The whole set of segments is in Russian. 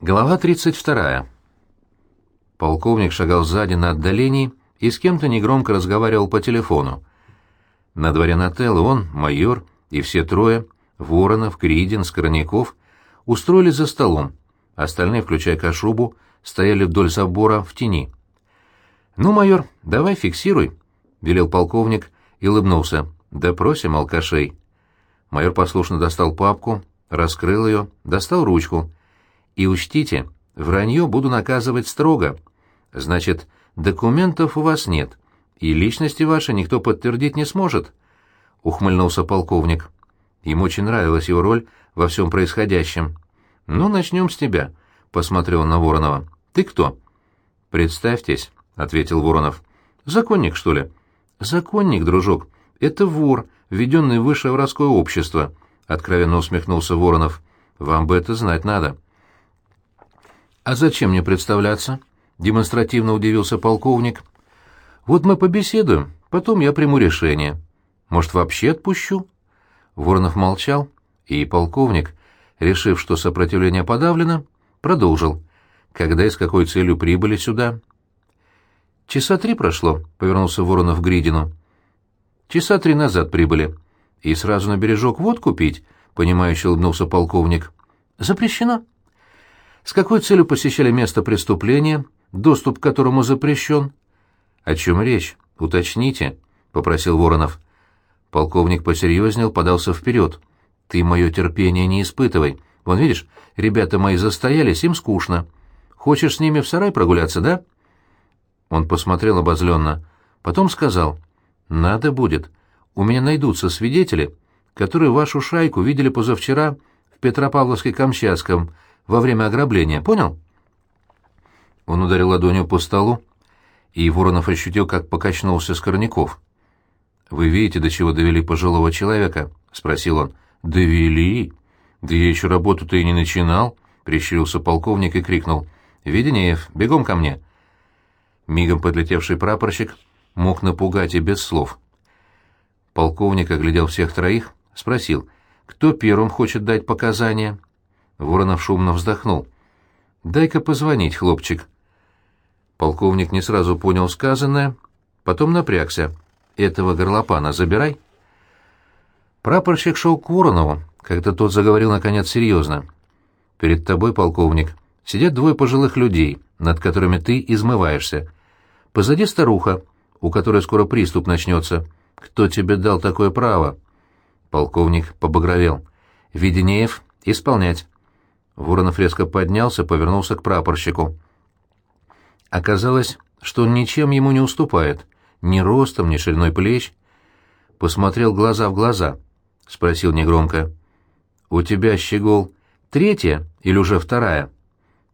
Глава 32. Полковник шагал сзади на отдалении и с кем-то негромко разговаривал по телефону. На дворе Нателлы он, майор и все трое, Воронов, Кридин, Скорняков, устроились за столом, остальные, включая Кашубу, стояли вдоль забора в тени. «Ну, майор, давай фиксируй», — велел полковник и улыбнулся. «Допросим алкашей». Майор послушно достал папку, раскрыл ее, достал ручку — и учтите, вранье буду наказывать строго. Значит, документов у вас нет, и личности вашей никто подтвердить не сможет. Ухмыльнулся полковник. Ему очень нравилась его роль во всем происходящем. «Ну, начнем с тебя», — посмотрел на Воронова. «Ты кто?» «Представьтесь», — ответил Воронов. «Законник, что ли?» «Законник, дружок. Это вор, введенный в высшее воровское общество», — откровенно усмехнулся Воронов. «Вам бы это знать надо». «А зачем мне представляться?» — демонстративно удивился полковник. «Вот мы побеседуем, потом я приму решение. Может, вообще отпущу?» Воронов молчал, и полковник, решив, что сопротивление подавлено, продолжил. «Когда и с какой целью прибыли сюда?» «Часа три прошло», — повернулся Воронов к Гридину. «Часа три назад прибыли. И сразу на бережок водку пить?» — понимающе улыбнулся полковник. «Запрещено?» С какой целью посещали место преступления, доступ к которому запрещен? — О чем речь? Уточните, — попросил Воронов. Полковник посерьезнел, подался вперед. — Ты мое терпение не испытывай. Вон, видишь, ребята мои застоялись, им скучно. Хочешь с ними в сарай прогуляться, да? Он посмотрел обозленно. Потом сказал. — Надо будет. У меня найдутся свидетели, которые вашу шайку видели позавчера в Петропавловске-Камчатском, — во время ограбления, понял?» Он ударил ладонью по столу, и Воронов ощутил, как покачнулся Скорняков. «Вы видите, до чего довели пожилого человека?» — спросил он. «Довели? Да я еще работу-то и не начинал!» — прищурился полковник и крикнул. «Веденеев, бегом ко мне!» Мигом подлетевший прапорщик мог напугать и без слов. Полковник оглядел всех троих, спросил, кто первым хочет дать показания. Воронов шумно вздохнул. «Дай-ка позвонить, хлопчик». Полковник не сразу понял сказанное, потом напрягся. «Этого горлопана забирай». Прапорщик шел к Воронову, когда тот заговорил наконец серьезно. «Перед тобой, полковник, сидят двое пожилых людей, над которыми ты измываешься. Позади старуха, у которой скоро приступ начнется. Кто тебе дал такое право?» Полковник побагровел. «Веденеев, исполнять». Воронов резко поднялся, повернулся к прапорщику. Оказалось, что он ничем ему не уступает, ни ростом, ни шириной плеч. Посмотрел глаза в глаза, спросил негромко. «У тебя, Щегол, третья или уже вторая?»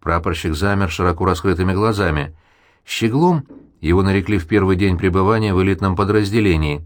Прапорщик замер широко раскрытыми глазами. Щеглом его нарекли в первый день пребывания в элитном подразделении.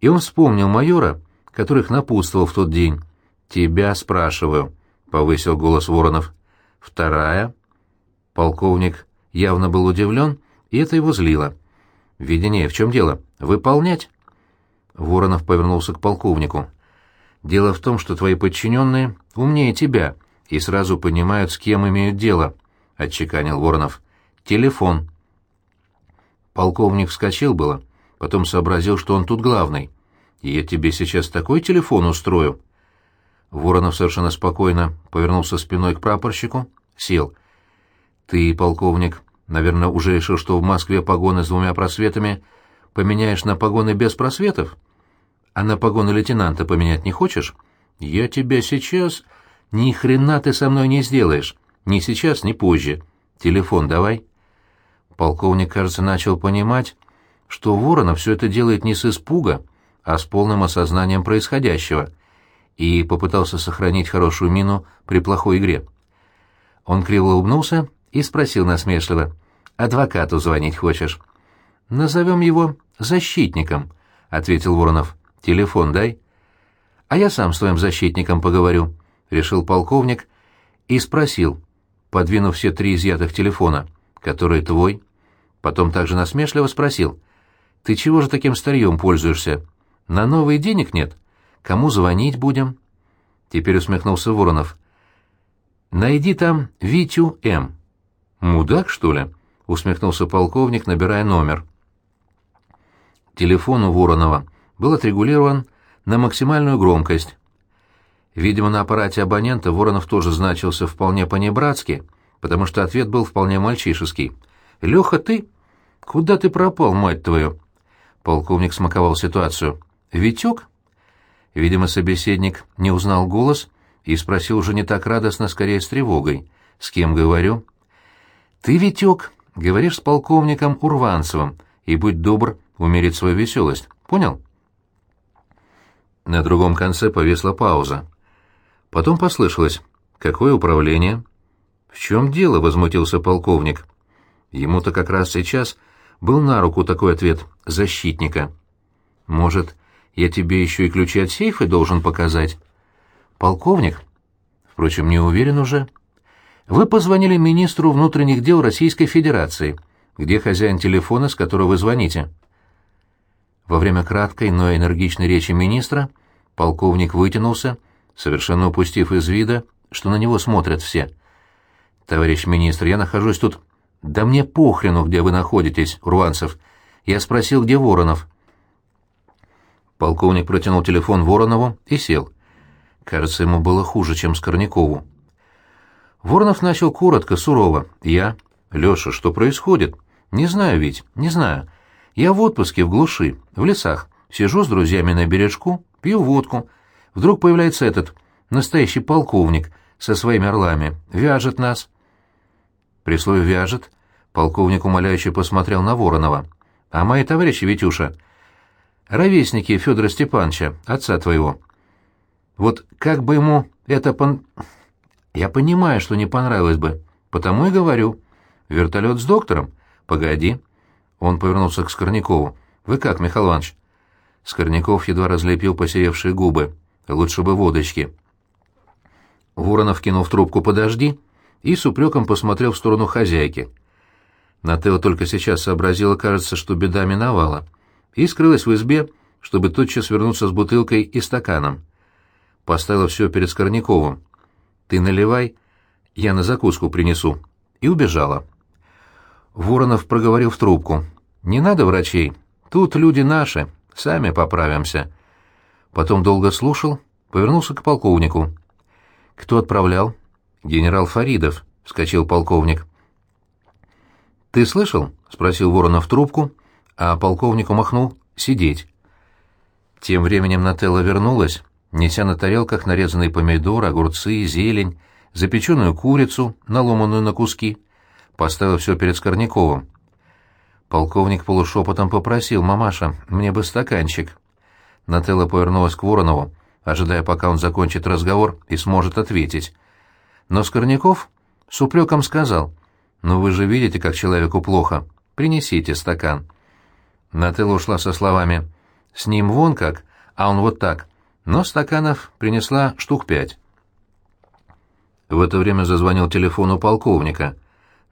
И он вспомнил майора, которых напутствовал в тот день. «Тебя спрашиваю» повысил голос Воронов. Вторая. Полковник явно был удивлен, и это его злило. «Ведение, в чем дело? Выполнять?» Воронов повернулся к полковнику. «Дело в том, что твои подчиненные умнее тебя и сразу понимают, с кем имеют дело», — отчеканил Воронов. «Телефон». Полковник вскочил было, потом сообразил, что он тут главный. «Я тебе сейчас такой телефон устрою», Воронов совершенно спокойно повернулся спиной к прапорщику, сел. «Ты, полковник, наверное, уже решил, что в Москве погоны с двумя просветами поменяешь на погоны без просветов? А на погоны лейтенанта поменять не хочешь? Я тебя сейчас... Ни хрена ты со мной не сделаешь. Ни сейчас, ни позже. Телефон давай». Полковник, кажется, начал понимать, что Воронов все это делает не с испуга, а с полным осознанием происходящего — и попытался сохранить хорошую мину при плохой игре. Он криво улыбнулся и спросил насмешливо, «Адвокату звонить хочешь?» «Назовем его защитником», — ответил Воронов. «Телефон дай». «А я сам с твоим защитником поговорю», — решил полковник и спросил, подвинув все три изъятых телефона, «который твой?» Потом также насмешливо спросил, «Ты чего же таким старьем пользуешься? На новый денег нет?» Кому звонить будем?» Теперь усмехнулся Воронов. Найди там Витю М. Мудак, что ли? усмехнулся полковник, набирая номер. Телефон у Воронова был отрегулирован на максимальную громкость. Видимо, на аппарате абонента Воронов тоже значился вполне по-небратски, потому что ответ был вполне мальчишеский. «Леха, ты? Куда ты пропал, мать твою?» Полковник смаковал ситуацию. «Витек?» Видимо, собеседник не узнал голос и спросил уже не так радостно, скорее с тревогой. «С кем говорю?» «Ты, Витек, говоришь с полковником Урванцевым, и будь добр умерить свою веселость. Понял?» На другом конце повесла пауза. Потом послышалось. «Какое управление?» «В чем дело?» — возмутился полковник. Ему-то как раз сейчас был на руку такой ответ защитника. «Может, я тебе еще и ключи от сейфа должен показать?» «Полковник?» «Впрочем, не уверен уже». «Вы позвонили министру внутренних дел Российской Федерации. Где хозяин телефона, с которого вы звоните?» Во время краткой, но энергичной речи министра полковник вытянулся, совершенно упустив из вида, что на него смотрят все. «Товарищ министр, я нахожусь тут...» «Да мне похрену, где вы находитесь, Руанцев. Я спросил, где Воронов». Полковник протянул телефон Воронову и сел. Кажется, ему было хуже, чем Скорнякову. Воронов начал коротко, сурово. «Я? Леша, что происходит? Не знаю ведь, не знаю. Я в отпуске в глуши, в лесах. Сижу с друзьями на бережку, пью водку. Вдруг появляется этот, настоящий полковник, со своими орлами. Вяжет нас. При слове «вяжет» полковник умоляюще посмотрел на Воронова. «А мои товарищи, Витюша, ровесники Федора Степановича, отца твоего. Вот как бы ему это пон... Я понимаю, что не понравилось бы, потому и говорю. Вертолет с доктором? Погоди». Он повернулся к Скорнякову. «Вы как, Михаил Иванович?» Скорняков едва разлепил посеявшие губы. «Лучше бы водочки». Воронов кинул в трубку «Подожди» и с упреком посмотрел в сторону хозяйки. Нателла только сейчас сообразила, кажется, что беда миновала, и скрылась в избе, чтобы тотчас вернуться с бутылкой и стаканом. Поставила все перед Скорняковым. «Ты наливай, я на закуску принесу», и убежала. Воронов проговорил в трубку. «Не надо врачей. Тут люди наши. Сами поправимся». Потом долго слушал, повернулся к полковнику. «Кто отправлял?» «Генерал Фаридов», — вскочил полковник. «Ты слышал?» — спросил Воронов в трубку, а полковнику махнул «сидеть». Тем временем Нателла вернулась, неся на тарелках нарезанные помидоры, огурцы, зелень, запеченную курицу, наломанную на куски. Поставил все перед Скорняковым. Полковник полушепотом попросил, «Мамаша, мне бы стаканчик». Нателла повернулась к Воронову, ожидая, пока он закончит разговор и сможет ответить. Но Скорняков с упреком сказал, «Ну вы же видите, как человеку плохо. Принесите стакан». Нателла ушла со словами, «С ним вон как, а он вот так». Но стаканов принесла штук пять. В это время зазвонил телефон у полковника,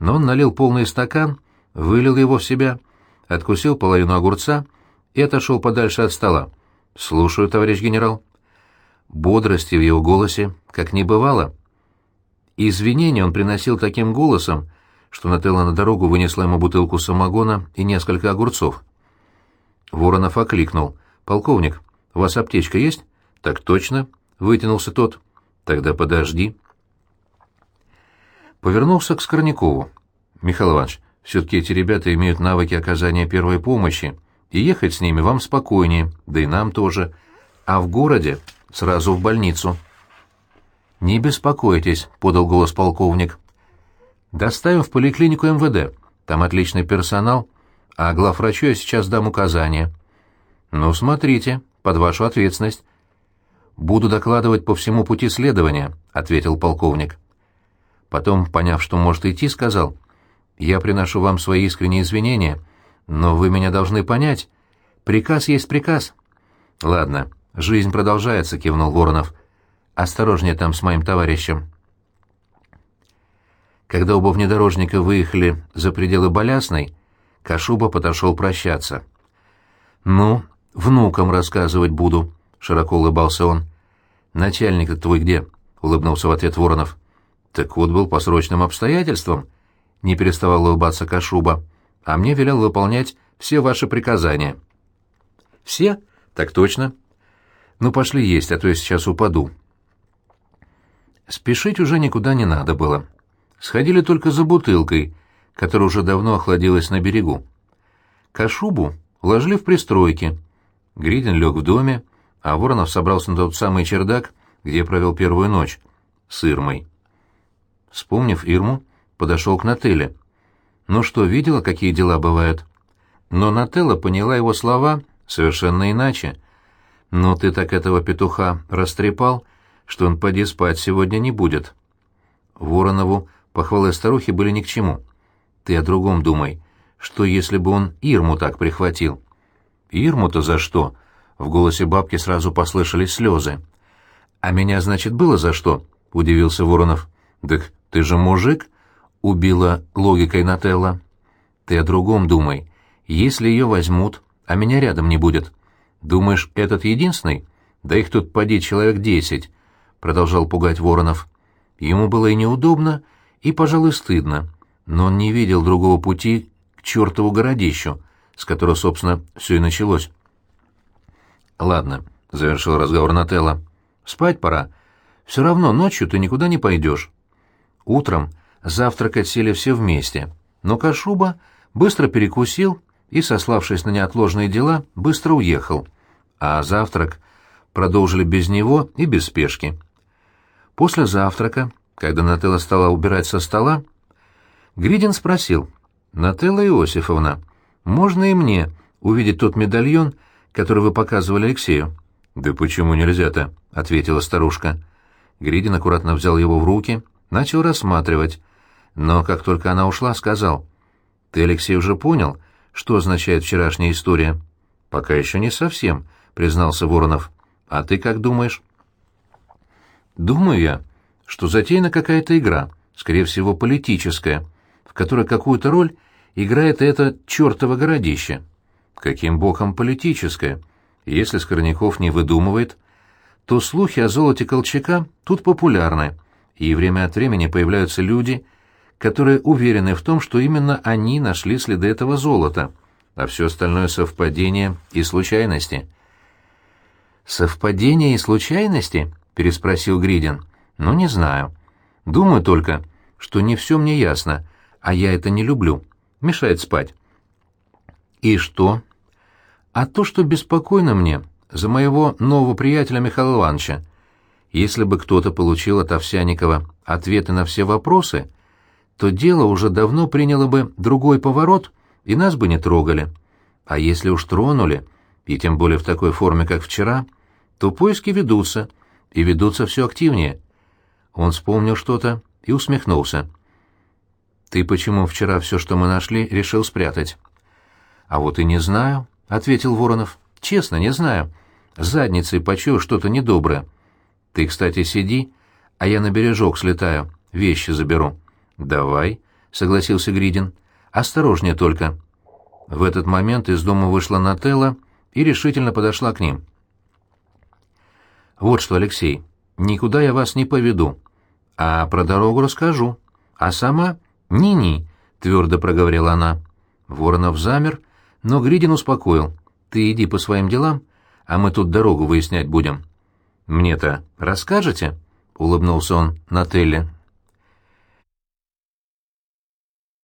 но он налил полный стакан, вылил его в себя, откусил половину огурца и отошел подальше от стола. «Слушаю, товарищ генерал». Бодрости в его голосе как не бывало. Извинения он приносил таким голосом, что Нателла на дорогу вынесла ему бутылку самогона и несколько огурцов. Воронов окликнул. «Полковник, у вас аптечка есть?» «Так точно», — вытянулся тот. «Тогда подожди». Повернулся к Скорнякову. «Михаил Иванович, все-таки эти ребята имеют навыки оказания первой помощи, и ехать с ними вам спокойнее, да и нам тоже. А в городе сразу в больницу». «Не беспокойтесь», — подал голос полковник. «Доставим в поликлинику МВД. Там отличный персонал, а главврачу я сейчас дам указания». «Ну, смотрите, под вашу ответственность». «Буду докладывать по всему пути следования», — ответил полковник. Потом, поняв, что может идти, сказал, «Я приношу вам свои искренние извинения, но вы меня должны понять. Приказ есть приказ». «Ладно, жизнь продолжается», — кивнул Воронов. Осторожнее там с моим товарищем. Когда оба внедорожника выехали за пределы Болясной, Кашуба подошел прощаться. «Ну, внукам рассказывать буду», — широко улыбался он. «Начальник твой где?» — улыбнулся в ответ Воронов. Так вот был по срочным обстоятельствам, не переставал улыбаться Кашуба, а мне велел выполнять все ваши приказания. Все? Так точно. Ну, пошли есть, а то я сейчас упаду. Спешить уже никуда не надо было. Сходили только за бутылкой, которая уже давно охладилась на берегу. Кашубу уложили в пристройке. Гридин лег в доме, а Воронов собрался на тот самый чердак, где провел первую ночь, с Ирмой. Вспомнив Ирму, подошел к Нателле. Ну что, видела, какие дела бывают? Но Нателла поняла его слова совершенно иначе. «Ну ты так этого петуха растрепал, что он поди спать сегодня не будет». Воронову похвалы старухи были ни к чему. «Ты о другом думай. Что, если бы он Ирму так прихватил?» «Ирму-то за что?» В голосе бабки сразу послышались слезы. «А меня, значит, было за что?» — удивился Воронов. «Так ты же мужик?» — убила логикой Нателла. «Ты о другом думай. Если ее возьмут, а меня рядом не будет. Думаешь, этот единственный? Да их тут поди человек десять», — продолжал пугать Воронов. Ему было и неудобно, и, пожалуй, стыдно, но он не видел другого пути к чертову городищу, с которого, собственно, все и началось. «Ладно», — завершил разговор Нателла. «Спать пора. Все равно ночью ты никуда не пойдешь». Утром завтракать сели все вместе, но Кашуба быстро перекусил и, сославшись на неотложные дела, быстро уехал, а завтрак продолжили без него и без спешки. После завтрака, когда Нателла стала убирать со стола, Гридин спросил, «Нателла Иосифовна, можно и мне увидеть тот медальон, который вы показывали Алексею?» «Да почему нельзя-то?» — ответила старушка. Гридин аккуратно взял его в руки, начал рассматривать, но как только она ушла, сказал, «Ты, Алексей, уже понял, что означает вчерашняя история?» «Пока еще не совсем», — признался Воронов. «А ты как думаешь?» «Думаю я, что затеяна какая-то игра, скорее всего, политическая, в которой какую-то роль играет это чертово городище. Каким боком политическое? Если Скорняков не выдумывает, то слухи о золоте Колчака тут популярны, и время от времени появляются люди, которые уверены в том, что именно они нашли следы этого золота, а все остальное — совпадение и случайности. «Совпадение и случайности?» — переспросил Гридин. «Ну, не знаю. Думаю только, что не все мне ясно, а я это не люблю. Мешает спать». «И что?» «А то, что беспокойно мне за моего нового приятеля Михаила Ивановича. Если бы кто-то получил от Овсяникова ответы на все вопросы, то дело уже давно приняло бы другой поворот, и нас бы не трогали. А если уж тронули, и тем более в такой форме, как вчера, то поиски ведутся, и ведутся все активнее. Он вспомнил что-то и усмехнулся. «Ты почему вчера все, что мы нашли, решил спрятать?» «А вот и не знаю», — ответил Воронов. «Честно, не знаю. Задницей почую что-то недоброе. Ты, кстати, сиди, а я на бережок слетаю, вещи заберу». «Давай», — согласился Гридин. «Осторожнее только». В этот момент из дома вышла Нателла и решительно подошла к ним. «Вот что, Алексей, никуда я вас не поведу, а про дорогу расскажу. А сама «Ни-ни», — твердо проговорила она. Воронов замер, но Гридин успокоил. «Ты иди по своим делам, а мы тут дорогу выяснять будем». «Мне-то расскажете?» — улыбнулся он Нателле.